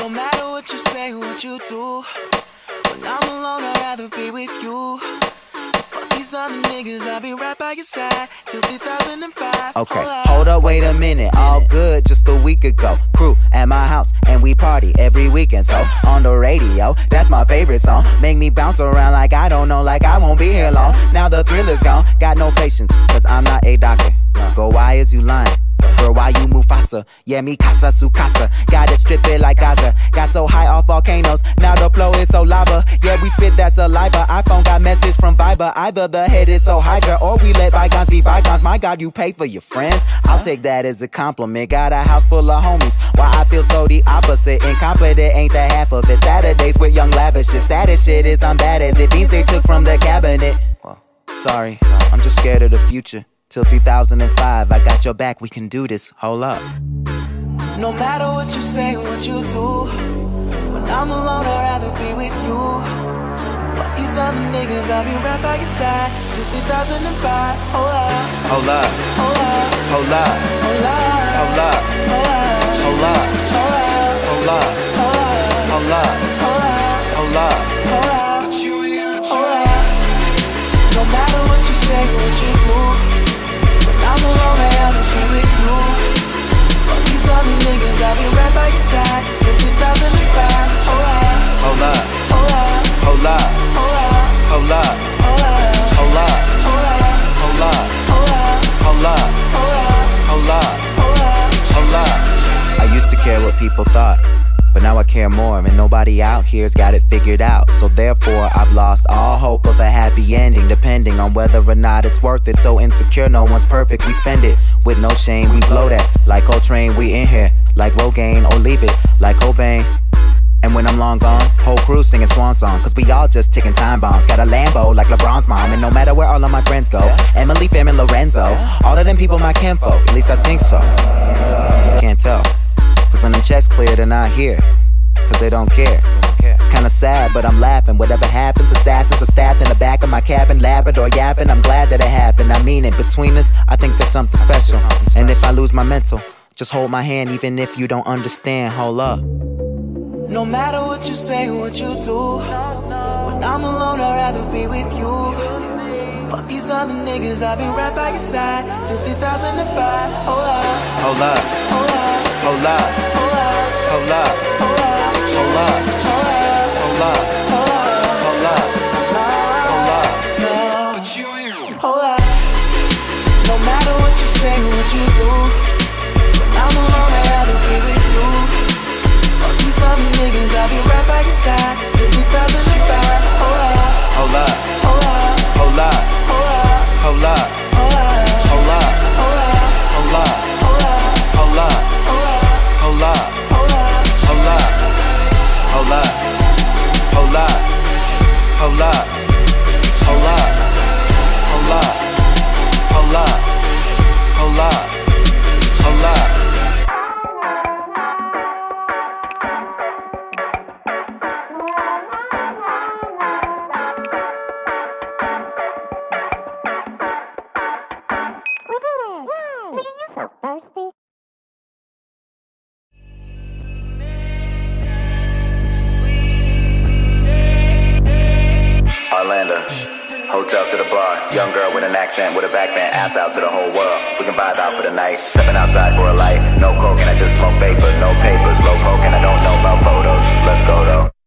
No matter what you say, what you do. When I'm alone, I'd rather be with you. Fuck these other niggas, I'll be right by your side till 2005. Okay, Hold up. wait a minute. All good just a week ago. Crew at my house, and we party every weekend. So on the radio, that's my favorite song. Make me bounce around like I don't know, like I won't be here long. Now the thrill is gone, got no patience, cause I'm not a doctor. Go, why is you lying? Girl, why you Mufasa? Yeah, me casa su casa. Got it strip it like Gaza. Got so high off volcanoes. Now the flow is so lava. Yeah, we spit that saliva. iPhone got message from Viber. Either the head is so hydra or we let bygones be bygones. My God, you pay for your friends. I'll take that as a compliment. Got a house full of homies. Why I feel so the opposite. Incompetent ain't the half of it. Saturdays with young lavish. The saddest shit is I'm bad as it. These they took from the cabinet. Sorry, I'm just scared of the future. Till 2005, I got your back, we can do this. Hold up. No matter what you say, what you do. When I'm alone, I'd rather be with you. Fuck these other niggas, I'll be right by your side till 2005. Hold up, Hold up, hold up, hold up, hold up, hold up, hold up, hold up, hold up, hold up, hold up, hold up, hold up. People thought. But now I care more, and nobody out here's got it figured out. So therefore, I've lost all hope of a happy ending, depending on whether or not it's worth it. So insecure, no one's perfect. We spend it with no shame. We blow that like Coltrane. We in here like Rogaine, or leave it like Cobain. And when I'm long gone, whole crew singing swan song. Cause we all just ticking time bombs. Got a Lambo like LeBron's mom. And no matter where all of my friends go, Emily, Fam, and Lorenzo, all of them people my kinfolk. At least I think so. Can't tell. Cause when them checks clear, they're not here. Cause they don't care. It's kinda sad, but I'm laughing. Whatever happens, assassins are stabbed in the back of my cabin, Labrador yapping. I'm glad that it happened. I mean it. Between us, I think there's something special. And if I lose my mental, just hold my hand, even if you don't understand. Hold up. No matter what you say, what you do. When I'm alone, I'd rather be with you. Fuck these other niggas, I'll be right by your side till 2005. Hold up, Hold up. hold up, Hold up. hold up, side Young girl with an accent, with a backband, ass out to the whole world. We can vibe out for the night. Stepping outside for a light. No coke and I just smoke vapor. No papers, low coke, and I don't know about photos. Let's go though.